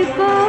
goodbye.